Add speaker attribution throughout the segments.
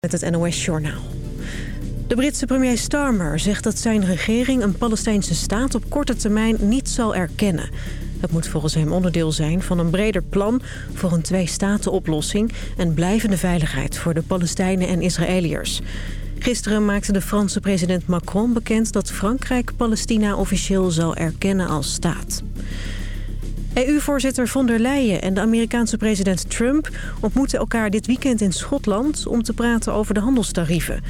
Speaker 1: met het NOS-journaal. De Britse premier Starmer zegt dat zijn regering een Palestijnse staat op korte termijn niet zal erkennen. Het moet volgens hem onderdeel zijn van een breder plan voor een twee-staten-oplossing... en blijvende veiligheid voor de Palestijnen en Israëliërs. Gisteren maakte de Franse president Macron bekend dat Frankrijk Palestina officieel zal erkennen als staat. EU-voorzitter von der Leyen en de Amerikaanse president Trump ontmoeten elkaar dit weekend in Schotland om te praten over de handelstarieven.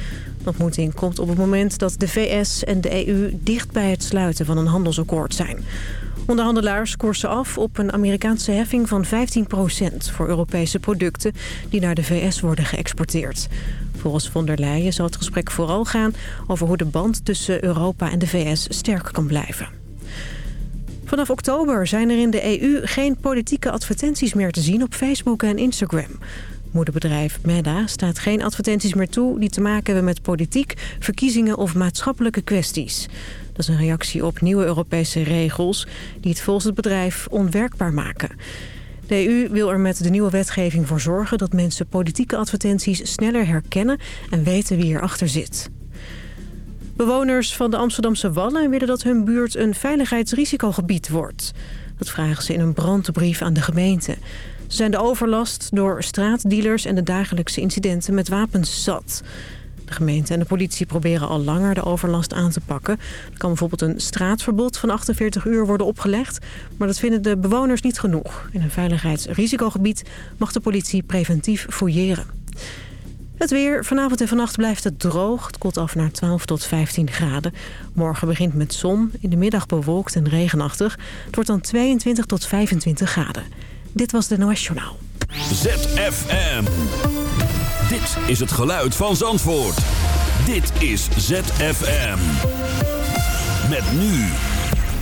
Speaker 1: De ontmoeting komt op het moment dat de VS en de EU dicht bij het sluiten van een handelsakkoord zijn. Onderhandelaars koersen af op een Amerikaanse heffing van 15% voor Europese producten die naar de VS worden geëxporteerd. Volgens von der Leyen zal het gesprek vooral gaan over hoe de band tussen Europa en de VS sterk kan blijven. Vanaf oktober zijn er in de EU geen politieke advertenties meer te zien op Facebook en Instagram. Moederbedrijf Meta staat geen advertenties meer toe die te maken hebben met politiek, verkiezingen of maatschappelijke kwesties. Dat is een reactie op nieuwe Europese regels die het volgens het bedrijf onwerkbaar maken. De EU wil er met de nieuwe wetgeving voor zorgen dat mensen politieke advertenties sneller herkennen en weten wie erachter zit. Bewoners van de Amsterdamse Wallen willen dat hun buurt een veiligheidsrisicogebied wordt. Dat vragen ze in een brandbrief aan de gemeente. Ze zijn de overlast door straatdealers en de dagelijkse incidenten met wapens zat. De gemeente en de politie proberen al langer de overlast aan te pakken. Er kan bijvoorbeeld een straatverbod van 48 uur worden opgelegd. Maar dat vinden de bewoners niet genoeg. In een veiligheidsrisicogebied mag de politie preventief fouilleren. Het weer. Vanavond en vannacht blijft het droog. Het koelt af naar 12 tot 15 graden. Morgen begint met zon. In de middag bewolkt en regenachtig. Het wordt dan 22 tot 25 graden. Dit was de NOS Journaal.
Speaker 2: ZFM. Dit is het geluid van Zandvoort. Dit is ZFM. Met nu.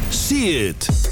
Speaker 2: See it.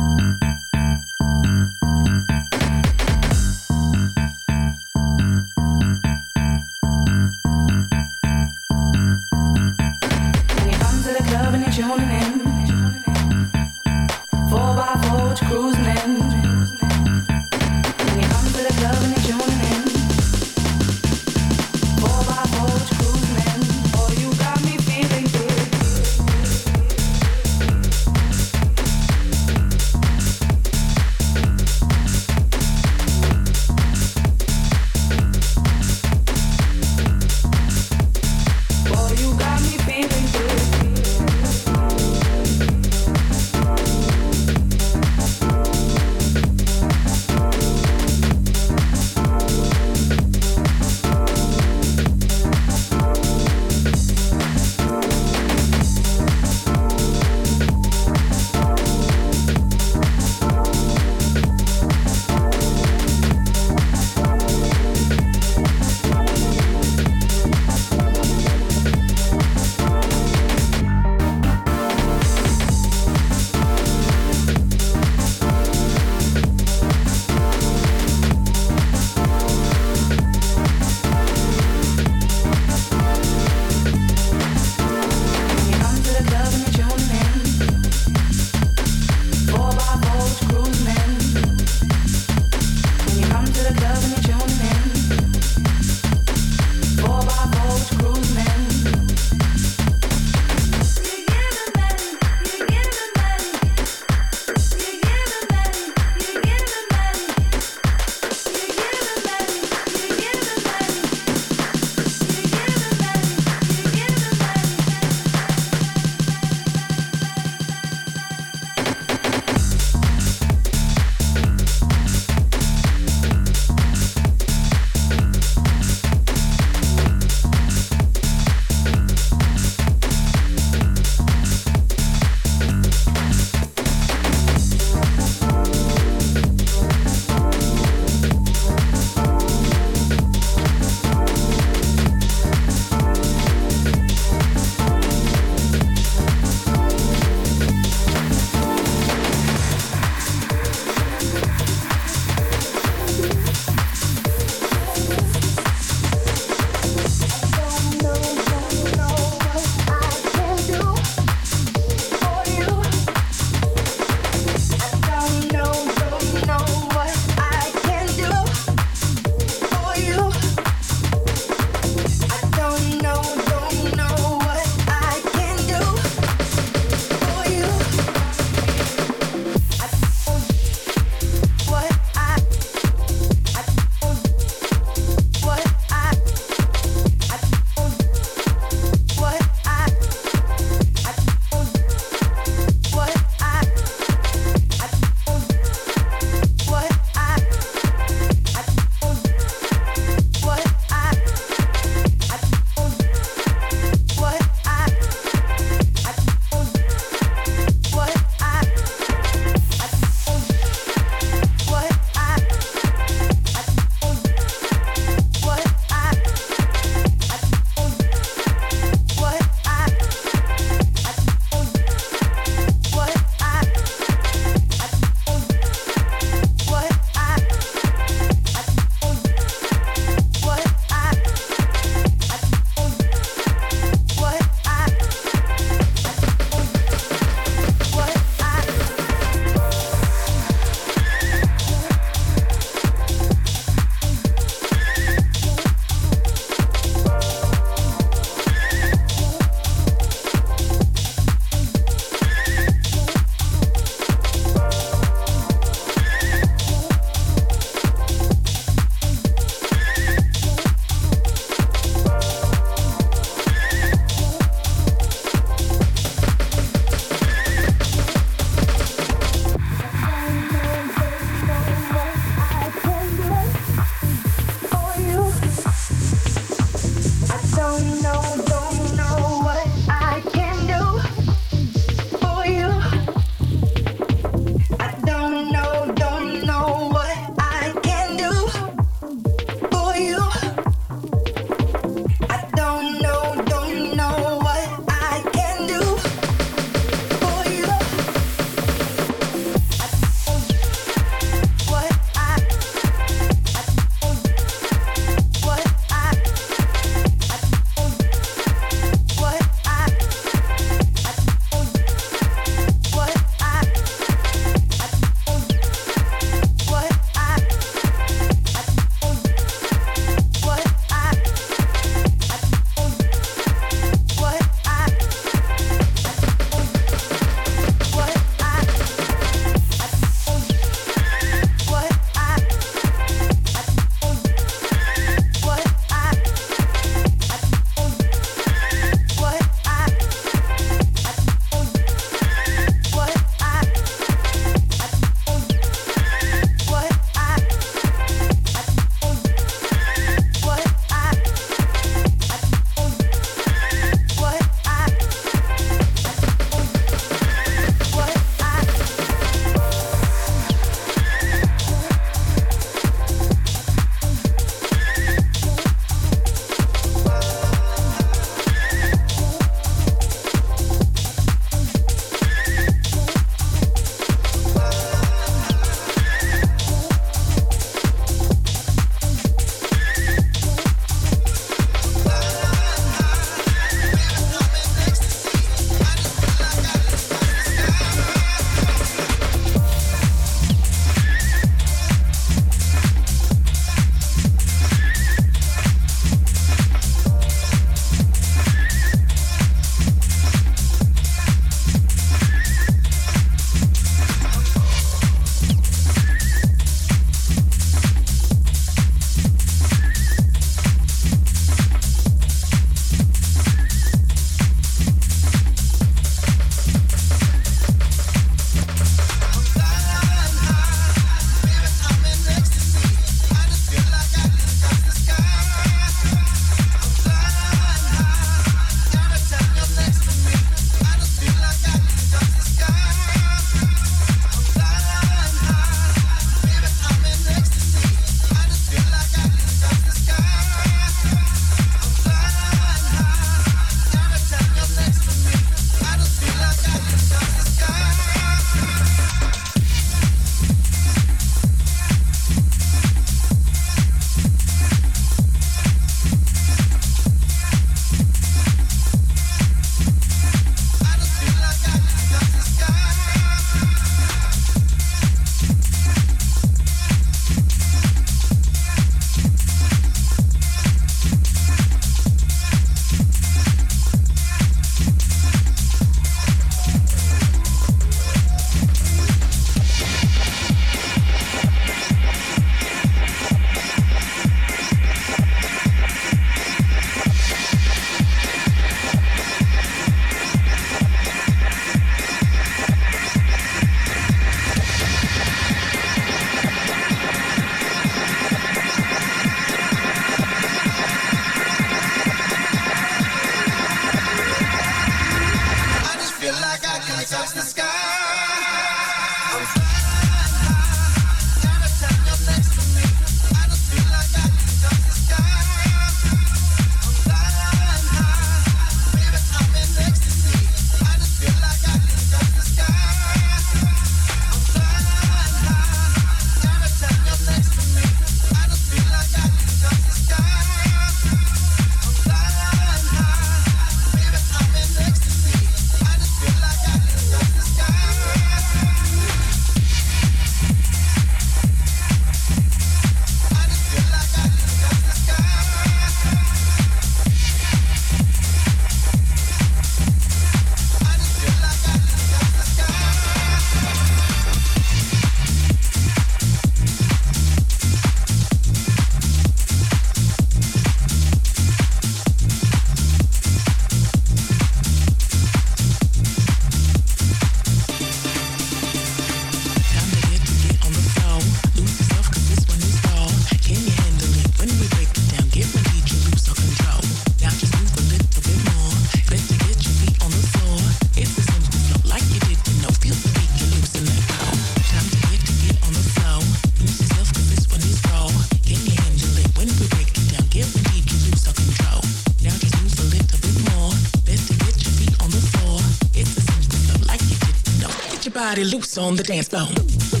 Speaker 3: body loose on the dance floor.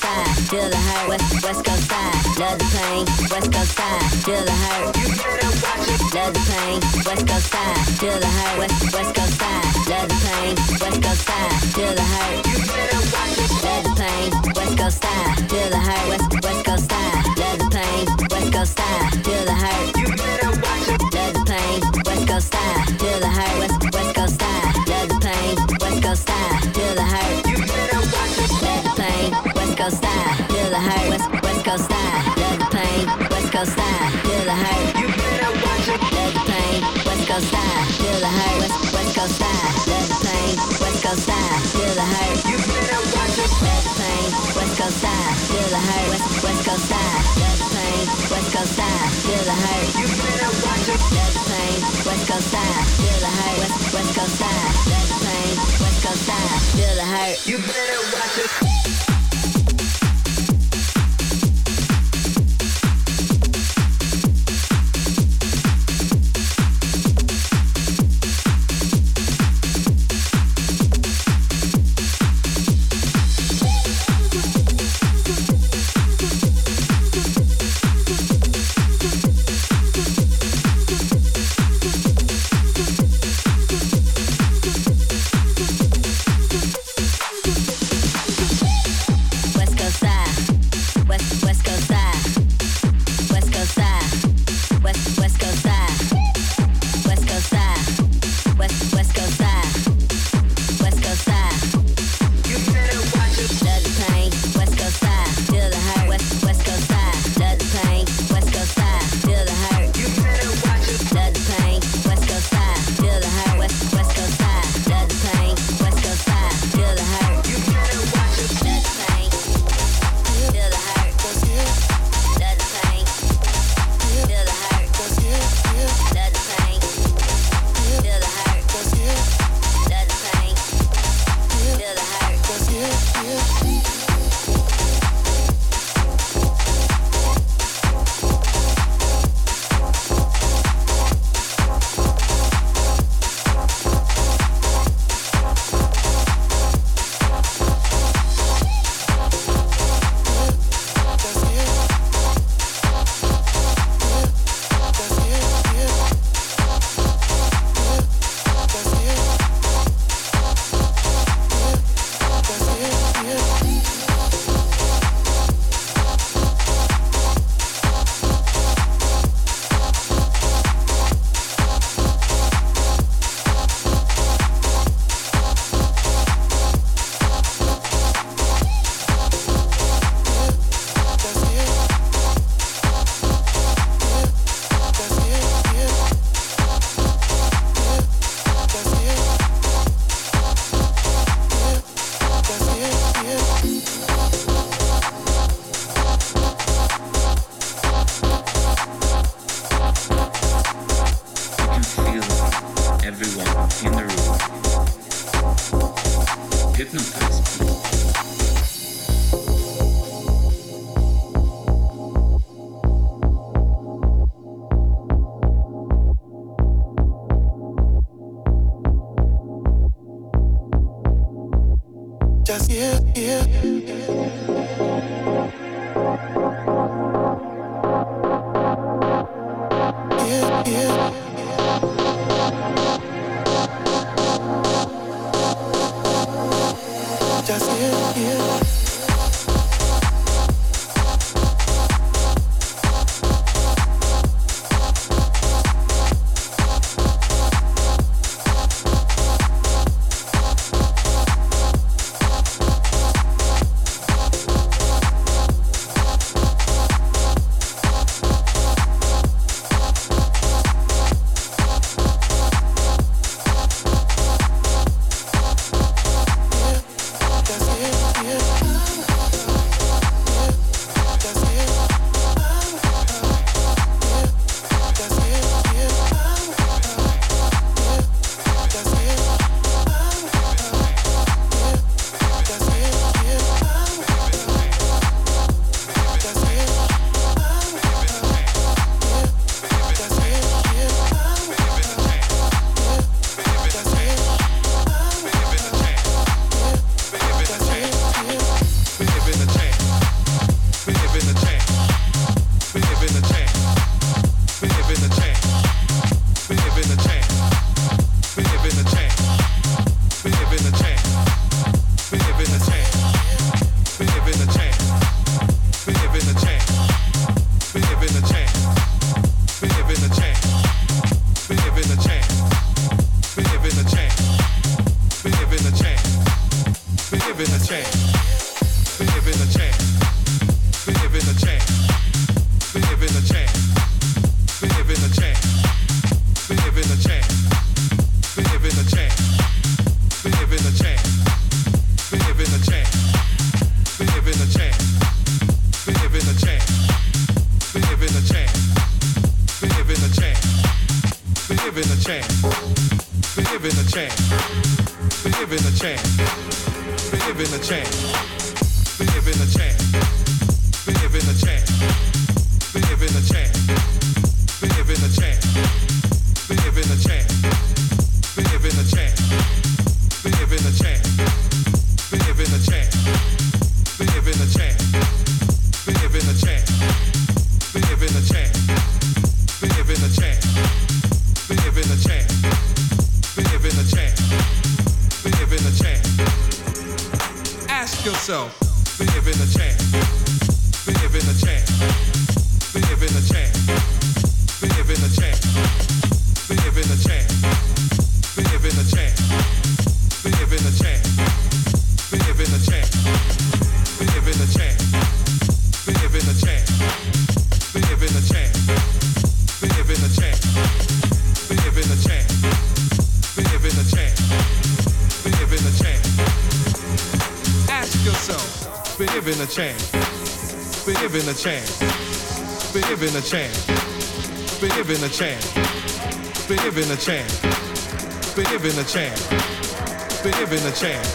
Speaker 4: Side, feel the hurt. West West Coast side, love the pain. West Coast side, feel the hurt. Love the pain. West Coast side, feel the hurt. West West Coast side, love the pain. West Coast side, feel the hurt. Love the pain. West Coast side, feel the hurt. West West Coast side, love the pain. West Coast side, feel the hurt. Love the pain. West Coast side, feel the hurt. West West Coast side, love the pain. West Coast side, feel the hurt. Coast side, feel the hurt. West West Coast side, love the pain. West Coast side, feel the hurt. Love the pain. West Coast side, feel the hurt. West West Coast side, love the pain. West Coast side, feel the hurt. You better watch it. Love the pain. West Coast side, feel the hurt. West West Coast side, love the pain. West Coast side, feel the hurt. You better watch it. Love the pain. West Coast side, feel the hurt. West West Coast side, love the pain. West Coast side, feel the hurt.
Speaker 5: You better watch it.
Speaker 6: just
Speaker 7: you, you. chance. Been given a chance. Been given a chance. Been given a chance. Been given a chance.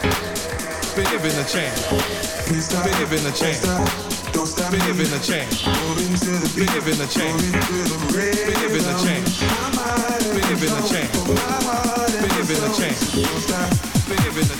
Speaker 7: Been given a chance. Been given a chance. Been given a chance. Been given a chance. Been given a chance. Been given a chance. Been given a chance. Been given a chance.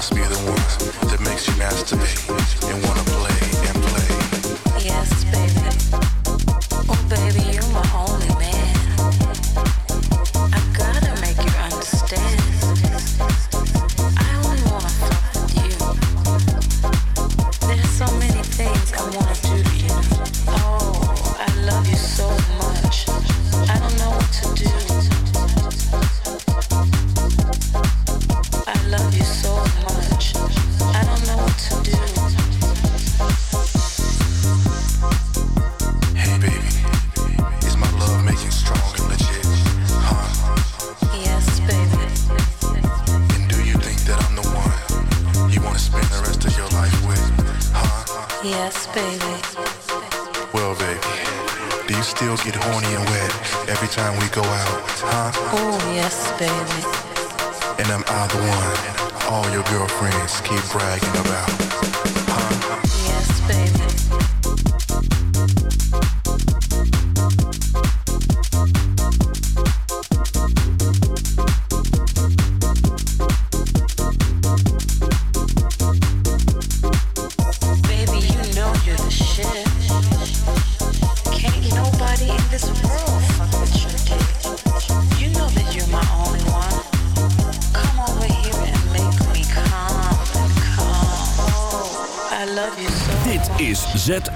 Speaker 7: must be
Speaker 8: the
Speaker 7: one that makes you
Speaker 8: masturbate.